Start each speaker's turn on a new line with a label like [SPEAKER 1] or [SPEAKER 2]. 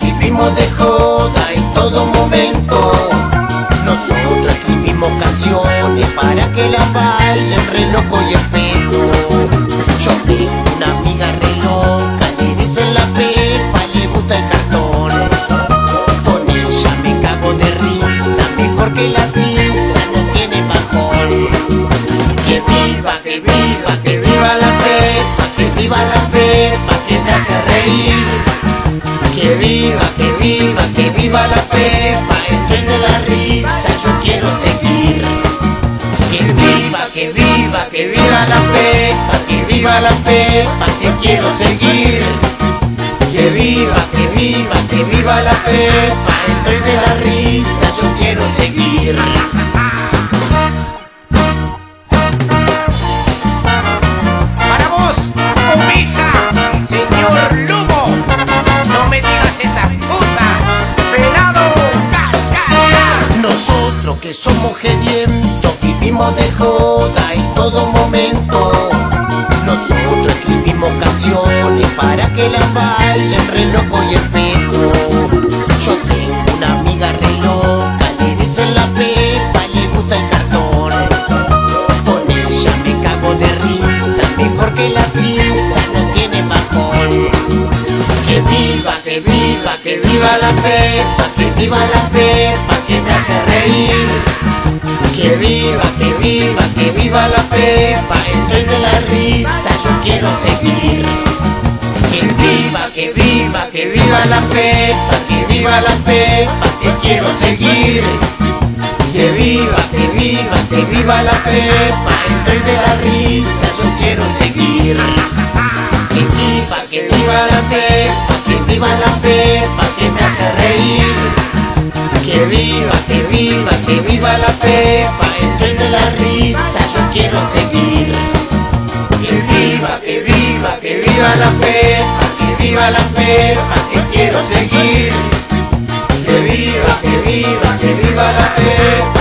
[SPEAKER 1] vivimos de joda en todo momento. Nosotros escribimos canciones para que la bailen re loco y espeto. Yo tengo una amiga re loca, le dicen la pepa, le gusta el cartón. Con ella me cago de risa, mejor que la me hace reír. Que viva, que viva, que viva la pepa, el de la risa, yo quiero seguir. Que viva, que viva, que viva la pepa, que viva la pepa, que quiero seguir. Que viva, que viva, que viva la pepa, el de la risa, yo quiero seguir. Nosotros que somos gedientos vivimos de joda en todo momento. Nosotros escribimos canciones para que las bailen re loco y espeto. Yo tengo una amiga re loca, le dicen la pepa, le gusta el cartón. Con ella me cago de risa, mejor que la tiza, no tiene bajón. Que viva, que viva, que viva la pepa, que viva la pepa, que me hace reír. Que viva, que viva, que viva la pepa, el tren de la risa, yo quiero seguir. Que viva, que viva, que viva la pepa, que viva la pepa, que quiero seguir. Que viva, que viva, que viva la pepa, el tren de la risa, yo quiero seguir. Que viva, que viva, que viva la pepa, el tren de la risa, yo quiero seguir. Que viva, que viva, que viva la pepa, que viva la pepa, que quiero seguir. Que viva, que viva, que viva la pepa,